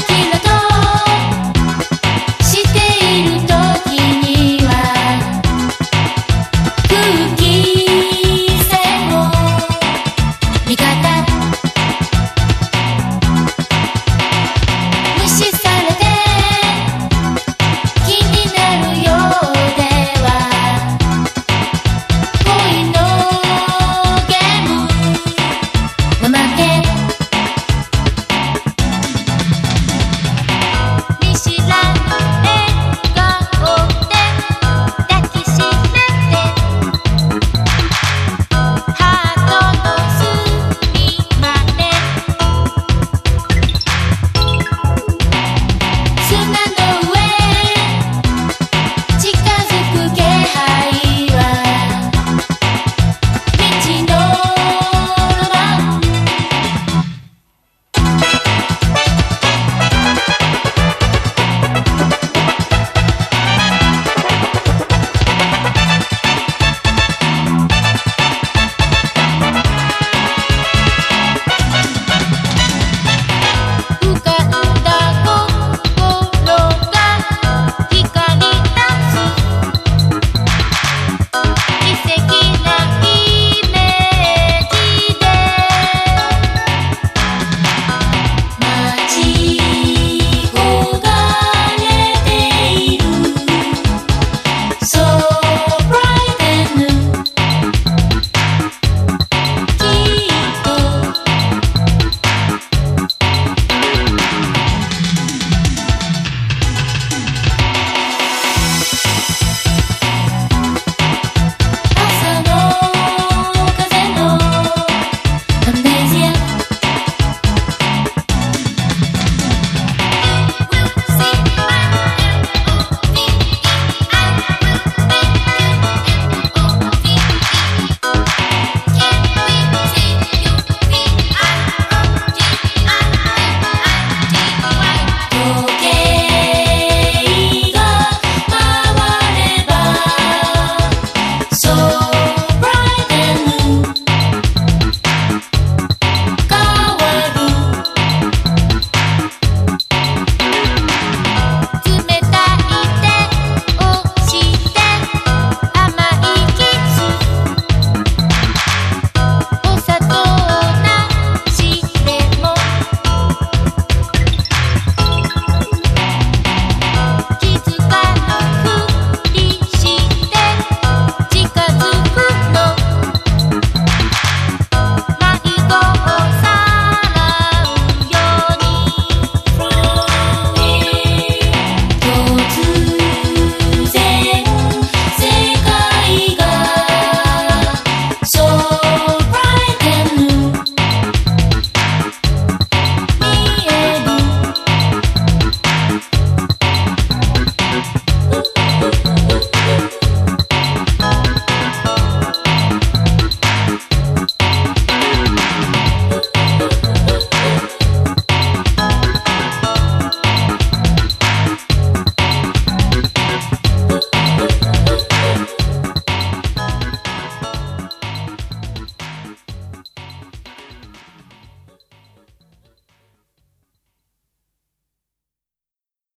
キな